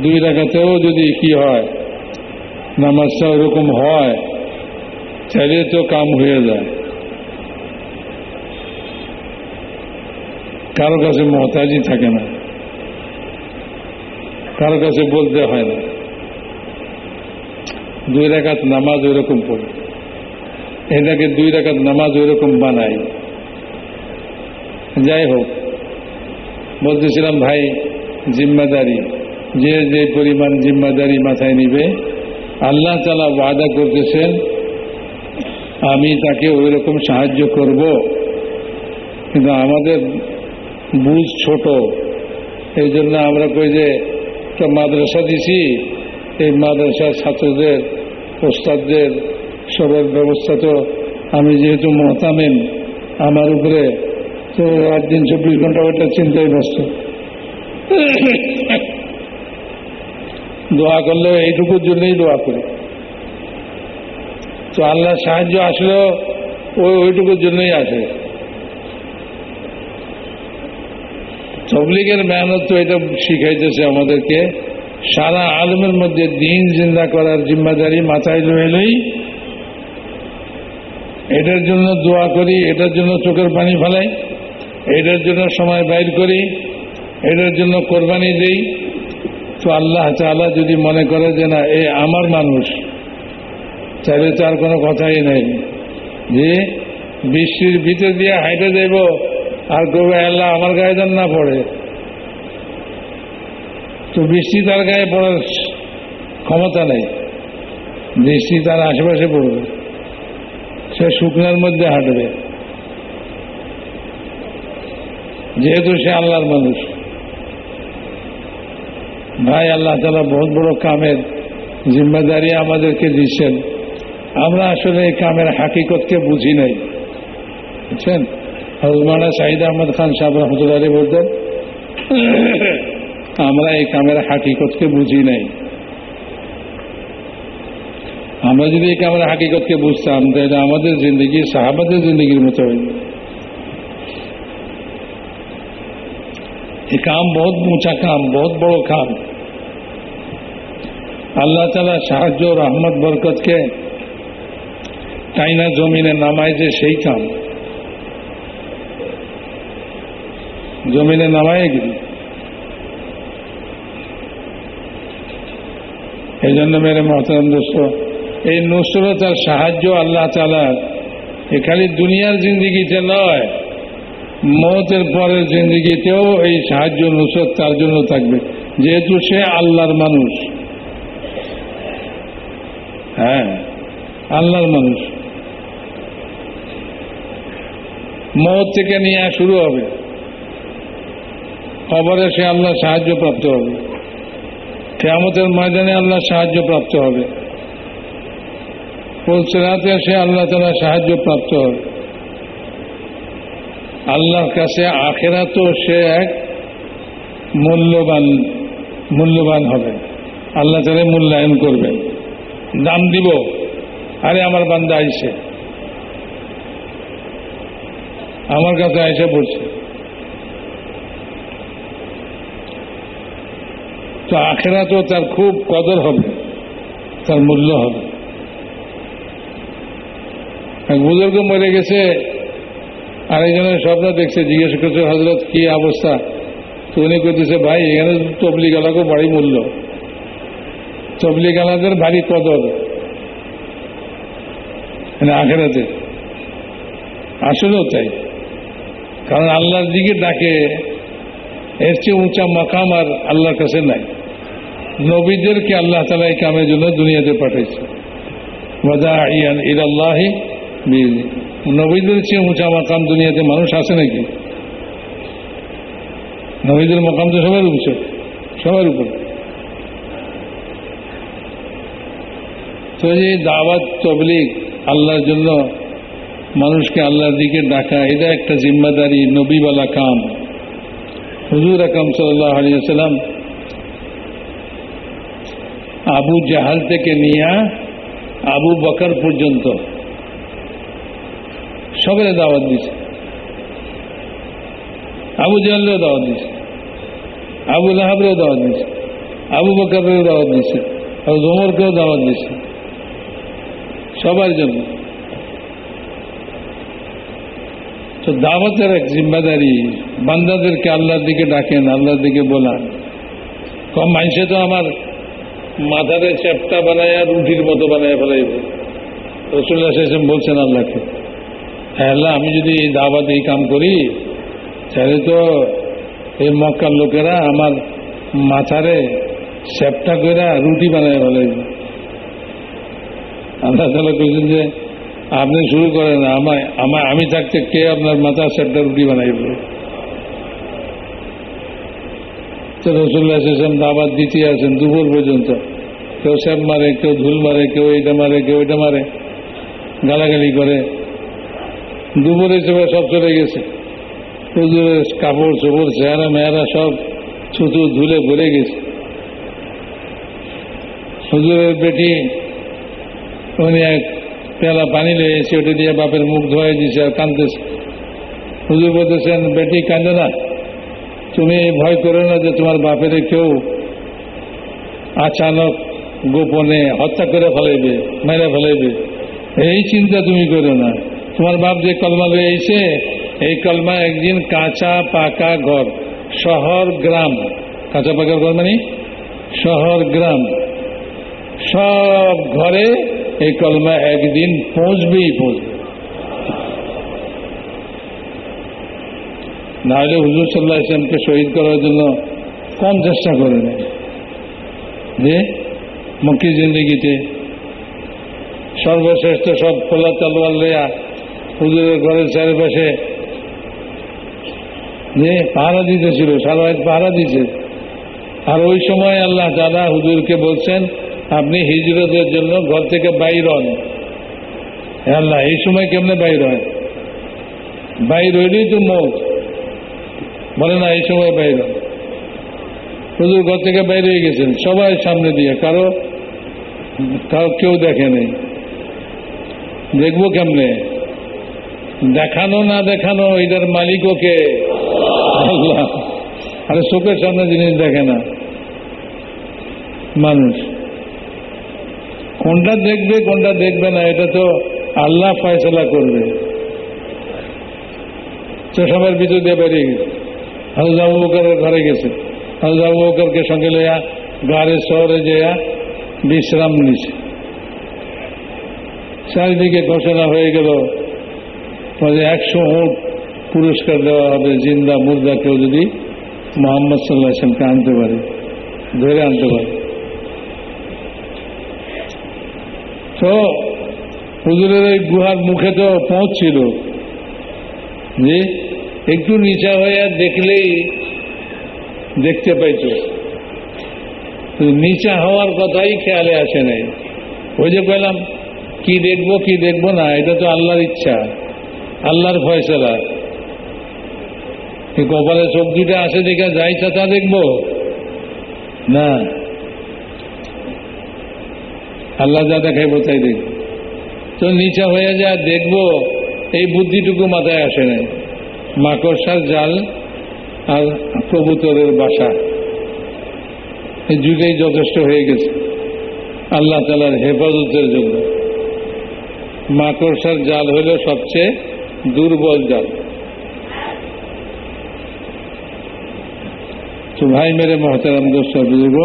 দুই রাখাতেও যদি কি হয়, নামাজটা ওরকম হয় তাহলে তো কাম হয়ে যায়। কারও কাছে মহতাজি থাকে না। কারও কাছে বলতে হয় না। দুই রাকাত নামাজ ওইরকম পড়ে। এটাকে দুই রাকাত নামাজ ওইরকম বানাই। যাই হোক, বলতেছিলাম, ভাই, জিম্মাদারি। যে যে পরিমাণ জিম্মাদারি মাথায় নিবে, আল্লাহ তালা ওয়াদা করতেছেন আমি তাকে ওই রকম সাহায্য করব। কিন্তু আমাদের বুঝ ছোট। এই জন্য আমরা কই যে, একটা মাদ্রাসা দিছি। এই মাদ্রাসার ছাত্রদের, ওস্তাদদের সবার ব্যবস্থা তো আমি যেহেতু মহতামেন আমার উপরে তো রাত দিন চব্বিশ ঘণ্টা ওটা চিন্তায় ব্যস্ত। দোয়া করলে এইটুকুর জন্যই দোয়া করি। তো আল্লাহ সাহায্য আসলেও ওই ওইটুকুর জন্যই আসে। তবলিগের মেহনত তো এটা শিখাইতেছে আমাদেরকে। সারা আলমের মধ্যে দিন জিন্দা করার জিম্মাদারি মাথায় রয়েলেই এটার জন্য দোয়া করি, এটার জন্য চোখের পানি ফেলাই, এটার জন্য সময় বাইর করি, এটার জন্য কোরবানি দেই। তো আল্লাহ তালা যদি মনে করে যে না, এ আমার মানুষ তাহলে তো আর কোনো কথাই নেই। যে বৃষ্টির ভিতর দিয়ে হাইটে দেব আর কবে আল্লাহ আমার গায়ে যেন না পড়ে। তো বৃষ্টি তার গায়ে পড়ার ক্ষমতা নেই। বৃষ্টি তার আশেপাশে পড়বে। সে শুকনার মধ্যে হাঁটবে। যেহেতু সে আল্লাহর মানুষ। ভাই, আল্লাহ তালা বহুত বড় কামের জিম্মেদারি আমাদেরকে দিচ্ছেন। আমরা আসলে এই কামের হাকিকতকে বুঝি নাই বুঝছেন হজমানা শাহিদ আহমদ খান সাহেব রহমতুল্লাহ বলতেন আমরা এই কামের হাকিকতকে বুঝি নাই আমরা যদি এই কামের হাকিকতকে বুঝতাম তাহলে আমাদের জিন্দগি সাহাবাদের জিন্দগির মতো হয়ে ये काम बहुत ऊंचा काम बहुत बड़ो काम আল্লাহ তালা সাহায্য রহমত বরকতকে টাইনা জমিনে নামায় যে সেই কাম জমিনে নামায় গেলি এই জন্য মেরে মহতারাম দোস্ত, এই নুসরত আর সাহায্য আল্লাহ তালার এ খালি দুনিয়ার জিন্দিগিতে নয়, মতের পরের জিন্দিগিতেও এই সাহায্য নুসরত তার জন্য থাকবে, যেহেতু সে আল্লাহর মানুষ। হ্যাঁ আল্লাহর মানুষ। মত থেকে নিয়ে শুরু হবে। খবরে সে আল্লাহ সাহায্য প্রাপ্ত হবে। কেয়ামতের ময়দানে আল্লাহ সাহায্য প্রাপ্ত হবে। ফুলসেরাতে সে আল্লাহ তালা সাহায্য প্রাপ্ত হবে। আল্লাহর কাছে আখেরা তো সে এক মূল্যবান মূল্যবান হবে। আল্লাহ তালে মূল্যায়ন করবেন। দাম দিব। আরে আমার বান্দা আইসে আমার কাছে আইসে পড়ছে তো আখেরা তো তার খুব কদর হবে, তার মূল্য হবে। এক বুজুর্গ মরে গেছে, আরেকজনের স্বপ্ন দেখছে, জিজ্ঞেস করছে হজরত কি অবস্থা? তো উনি করতেছে ভাই, এখানে তবলি গালাকেও বাড়ি মূল্য। তবলি গালাদের ভারী কদর। মানে আখেরাতে আসলেও তাই। কারণ আল্লাহর দিকে ডাকে, এর চেয়ে উঁচা মাকাম আর আল্লাহর কাছে নাই। নবীদেরকে আল্লাহ তালা এই কামের জন্য দুনিয়াতে পাঠিয়েছে। মজা ওয়াদাইয়ান ইলাল্লাহি বিইذনি নবীদের চেয়ে উঁচা মাকাম দুনিয়াতে মানুষ আছে নাকি? নবীদের মাকাম তো সবার উঁচু সবার উপর। তো এই দাওয়াত, তবলিগ আল্লাহর জন্য মানুষকে আল্লাহর দিকে ডাকা, এটা একটা জিম্মাদারি, নবীওয়ালা কাম। হুজুর আকাম সাল্লাহ আলিয়াল্লাম আবু জাহাল থেকে নিয়ে আবু বকর পর্যন্ত সবের দাওয়াত দিছে। আবু জাহালেও দাওয়াত দিছে। আবু লাহাবরেও দাওয়াত দিছে। আবু বকরেও দাওয়াত দিছে। আর জমরকেও দাওয়াত দিছে। সবার জন্য। তো দাওয়াতের এক জিম্মাদারি। বান্দাদেরকে আল্লাহর দিকে ডাকেন, আল্লাহর দিকে বলান। কম মানুষে তো আমার মাথারে চ্যাপটা বানায় রুটির মতো বানায় ফেলাইব। রসুল্লাহ সেসম বলছেন আল্লাহকে হ্যাঁ আল্লাহ, আমি যদি এই দাওয়াত, এই কাম করি, তাহলে তো এই মক্কার লোকেরা আমার মাথারে চ্যাপটা করে রুটি বানায় ফেলাইব। আল্লাহ তালা বলছেন যে আপনি শুরু করেন, আমায় আমি থাকতে কে আপনার মাথা চ্যাপটা রুটি বানাইব তো রসুল্লাহ সেসম দাবাত দিতে আছেন দুপুর পর্যন্ত। কেউ স্যাপ মারে, কেউ ধুল মারে, কেউ এইটা মারে, কেউ ওইটা মারে, গালাগালি করে। দুপুরে সবাই সব চলে গেছে। হুজুরের কাপড় চোপড়, চেহারা মেয়েরা সব ছুতু ধুলে ভরে গেছে। হুজুরের বেটি উনি এক পেলা পানি লেগেছে ওটা দিয়ে বাপের মুখ ধোয়াই দিয়েছে আর কাঁদতেছে। হুজুর বলতেছেন, বেটি, কাঁদে না। তুমি ভয় করো না যে তোমার বাপের কেউ আচানক গোপনে হত্যা করে ফেলাইবে, মেরে ফেলাইবে। এই চিন্তা তুমি করো না। তোমার বাপ যে কলমা রয়েছে এই কলমা একদিন কাঁচা পাকা ঘর, শহর গ্রাম। কাঁচা পাকা ঘর মানে? শহর গ্রাম। সব ঘরে এই কলমা একদিন পৌঁছবেই পৌঁছবে। নাহলে হুজুর সাল্লাহ ইসলামকে শহীদ করার জন্য কম চেষ্টা করে নেয় যে মক্কি জিন্দগিতে সর্বশ্রেষ্ঠ সব খোলা তলোয়ার লইয়া হুজুরের ঘরের চারিপাশে যে পাহারা দিতেছিল, সারা পাহারা দিছে। আর ওই সময় আল্লাহ দাদা হুজুরকে বলছেন আপনি হিজরতের জন্য ঘর থেকে বাইর হন। আল্লাহ, এই সময় কেমনে বাইর হয়? বাইর হইলেই তো মত। বলে না, এই সময় বাইর হন হুজুর ঘর থেকে বাইরে হয়ে গেছেন, সবাই সামনে দিয়ে, কারও কারও কেউ দেখে নেই। দেখব কেমনে? দেখানো না দেখানো, এটার মালিকও কে? আল্লাহ। আরে চোখের সামনে জিনিস দেখে না। মানুষ। কোনটা দেখবে কোনটা দেখবে না, এটা তো আল্লাহ ফয়সলা করবে। চশমার ভিতর দিয়ে বেরিয়ে গেছে। হাজর ঘরে গেছে। হাজর সঙ্গে লইয়া গাড়ির শহরে যেয়া বিশ্রাম নিছে। চারিদিকে ঘোষণা হয়ে গেল যে একশো উঠ পুরস্কার দেওয়া হবে জিন্দা মুর্দা কেউ যদি মোহাম্মদ সাল্লাহ আসলামকে আনতে পারে, ধরে আনতে পারে। তো হুজুরের ওই গুহার মুখে তো পৌঁছছিল যে একটু নিচা হয়ে দেখলেই দেখতে পাইত নিচা হওয়ার কথাই খেয়ালে আসে নাই। ওই যে পেলাম কি দেখব কি দেখব না, এটা তো আল্লাহর ইচ্ছা, আল্লাহর ফয়সলা। এই কপালে চোখ দুটা আসে দেখে যা ইচ্ছা তা দেখব? না। আল্লাহ যা দেখাইব তাই দেখব তো নিচা হয়ে যা দেখব, এই বুদ্ধিটুকু মাথায় আসে নাই। মাকড়সার জাল আর কবুতরের বাসা। এই যুগেই যথেষ্ট হয়ে গেছে। আল্লাহ তালার হেফাজতের জন্য। মাকড়সার জাল হইল সবচেয়ে দুর্বল জাল। তো ভাই মেরে মহতারাম বুজুর্গ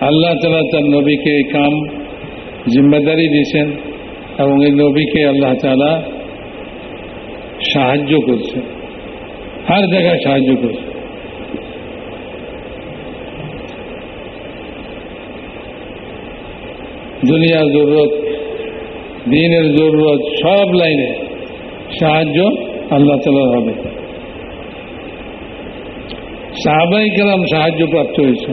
আল্লাহ তালা তার নবীকে এই কাম জিম্মেদারি দিয়েছেন এবং এই নবীকে আল্লাহ তালা সাহায্য করছে। হর জায়গায় সাহায্য করছে। দুনিয়ার জরুরত, দিনের জরুরত সব লাইনে সাহায্য আল্লাহ তালার হবে। সাহাবাই কালাম সাহায্য প্রাপ্ত হয়েছে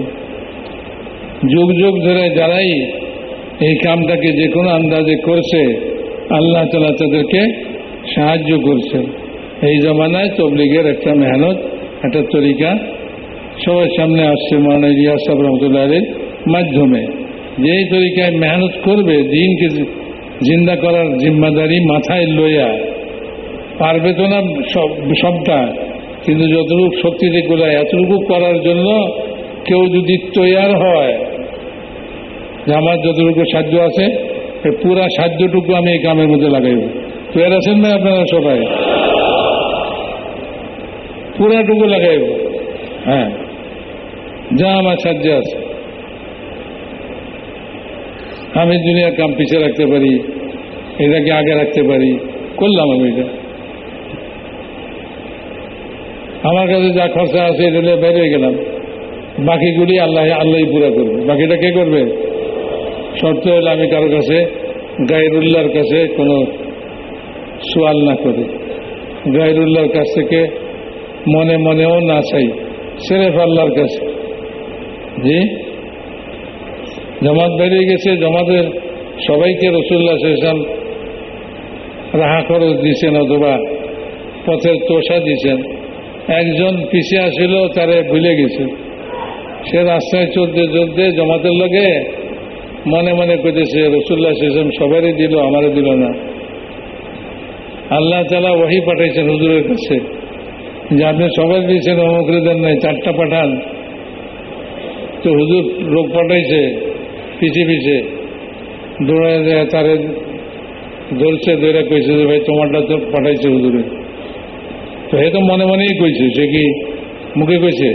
যুগ যুগ ধরে যারাই এই কামটাকে যে কোনো আন্দাজে করছে, আল্লাহ তালা তাদেরকে সাহায্য করছে এই জমানায় তবলিগের একটা মেহনত, একটা তরিকা সবার সামনে আসছে মৌলানা ইলিয়াস সাহেব রহমতুল্লাহের মাধ্যমে। যে তরিকায় মেহনত করবে, দিনকে জিন্দা করার জিম্মাদারি মাথায় লইয়া পারবে তো না সব, সবটা। কিন্তু যতটুকু শক্তিতে কোলায় এতটুকু করার জন্য কেউ যদি তৈয়ার হয় যে আমার যতটুকু সাহায্য আছে পুরা সাহায্যটুকু আমি এই কামের মধ্যে লাগাইব। তৈয়ার আছেন না আপনারা সবাই? পুরাটুকু লাগাইব। হ্যাঁ। যা আমার সাহায্য আছে। আমি দুনিয়ার কাম পিছিয়ে রাখতে পারি, এটাকে আগে রাখতে পারি, করলাম আমি এটা। আমার কাছে যা খরচা আছে, এটা নিয়ে বেরিয়ে গেলাম। বাকিগুলি আল্লাহ আল্লাহই পুরা করবে। বাকিটা কে করবে? শর্ত হলে আমি কারও কাছে গাইরুল্লাহর কাছে কোনো সোয়াল না করি। গাইরুল্লাহর কাছ থেকে মনে মনেও না চাই। সেরেফ আল্লাহর কাছে। জি? জমাত বেরিয়ে গেছে, জমাতের সবাইকে রসুল্লাহ ইসলাম রাহা খরচ দিয়েছেন অথবা পথের তোষা দিয়েছেন একজন পিছিয়ে আসিল, তারে ভুলে গেছে। সে রাস্তায় চলতে চলতে জমাতের লগে মনে মনে করতেছে রসুল্লাহ ইসলাম সবারই দিল, আমারও দিল না। আল্লাহ তালা ওহি পাঠাইছেন হুজুরের কাছে, যে আপনি সবাই দিয়েছেন, অমুকরে দেন নাই, চারটা পাঠান। তো হুজুর লোক পাঠাইছে, পিছে পিছে। দৌড়ায় যায়, তারে ধরছে ধরে কইছে যে, ভাই, তোমারটা তো পাঠাইছে হুজুরে। তো হে তো মনে মনেই কইছে, সে কি মুখে কইছে?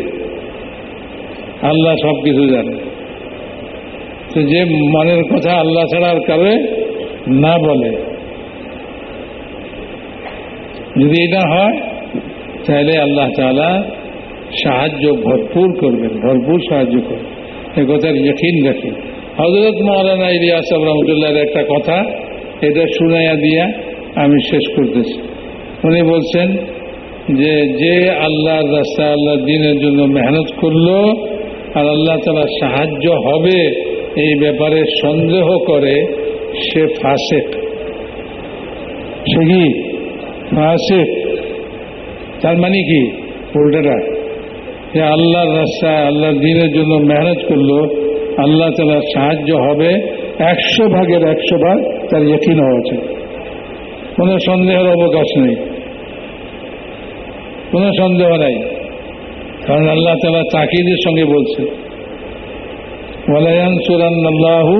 আল্লাহ সব কিছু জানে। যে মনের কথা আল্লাহ ছাড়া আর কারে না বলে। যদি এটা হয়, তাহলে আল্লাহ তালা সাহায্য ভরপুর করবেন, ভরপুর সাহায্য করবেন। এ কথার যখিন রাখি। হজরত মৌলানা ইলিয়াস রহমতুল্লাহর একটা কথা, এটা শুনাইয়া দিয়া আমি শেষ করতেছি। উনি বলছেন যে যে আল্লাহর রাস্তা আল্লাহ দিনের জন্য মেহনত করল আর আল্লাহ তালা সাহায্য হবে এই ব্যাপারে সন্দেহ করে সে ফাসেক। সে কি? ফাসেক। তার মানে কি? উল্টাটা। যে আল্লাহর রাস্তায় আল্লাহর দিনের জন্য মেহনত করল, আল্লাহ তালার সাহায্য হবে একশো ভাগের একশো ভাগ তার ইয়কিন হওয়া উচিত। কোনো সন্দেহের অবকাশ নেই। কোনো সন্দেহ নাই। কারণ আল্লাহ তালা তাকিদের সঙ্গে বলছে। ওয়ালায়ান সুরান আল্লাহু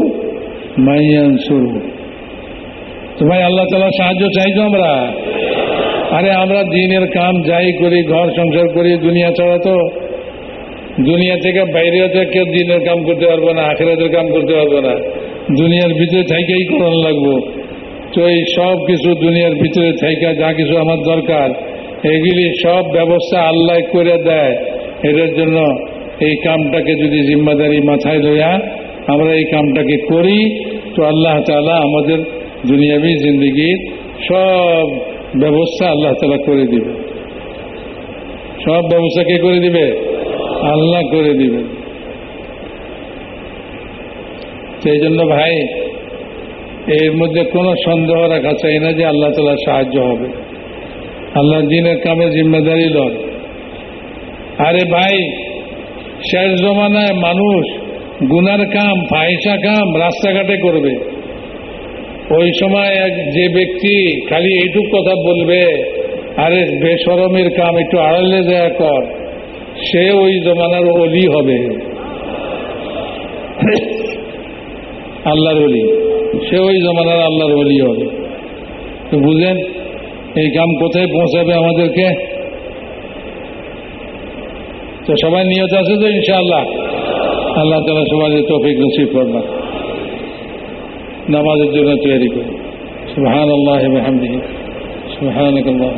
তালা সাহায্য চাইতো আমরা? আরে আমরা দিনের কাম যাই করি, ঘর সংসার করি, দুনিয়া ছাড়া তো দুনিয়া থেকে বাইরে কেউ দিনের কাম করতে পারব না, আখেরাতের কাম করতে পারব না। দুনিয়ার ভিতরে থাইকেই করানো লাগবো। তো এই সব কিছু দুনিয়ার ভিতরে থাইকা যা কিছু আমার দরকার, এগুলি সব ব্যবস্থা আল্লাহ করে দেয়। এটার জন্য এই কামটাকে যদি জিম্মাদারি মাথায় লইয়া আমরা এই কামটাকে করি, তো আল্লাহ তালা আমাদের দুনিয়াবি জিন্দগির সব ব্যবস্থা আল্লাহ তালা করে দিবে। সব ব্যবস্থা কে করে দিবে? আল্লাহ করে দিবে। সেই জন্য ভাই, এর মধ্যে কোনো সন্দেহ রাখা চাই না যে আল্লাহ তালা সাহায্য হবে। আল্লাহ দিনের কামে জিম্মেদারি লন আরে ভাই শেষ জমানায় মানুষ গুনার কাম ফাহিসা কাম রাস্তাঘাটে করবে। ওই সময় এক যে ব্যক্তি খালি এইটুক কথা বলবে, আরে বেসরমের কাম একটু আড়ালে দেয়া কর, সে ওই জমানার অলি হবে। আল্লাহর অলি সে ওই জমানার আল্লাহর অলি হবে। তো বুঝেন এই কাম কোথায় পৌঁছাবে আমাদেরকে? তো সবাই নিয়ত আছে তো ইনশাআল্লাহ আল্লাহ তালা সমাজের তফিক নসিব করলাম নামাজের জন্য তৈরি করি সুহান আল্লাহ হামদিহি সুহান আল্লাহ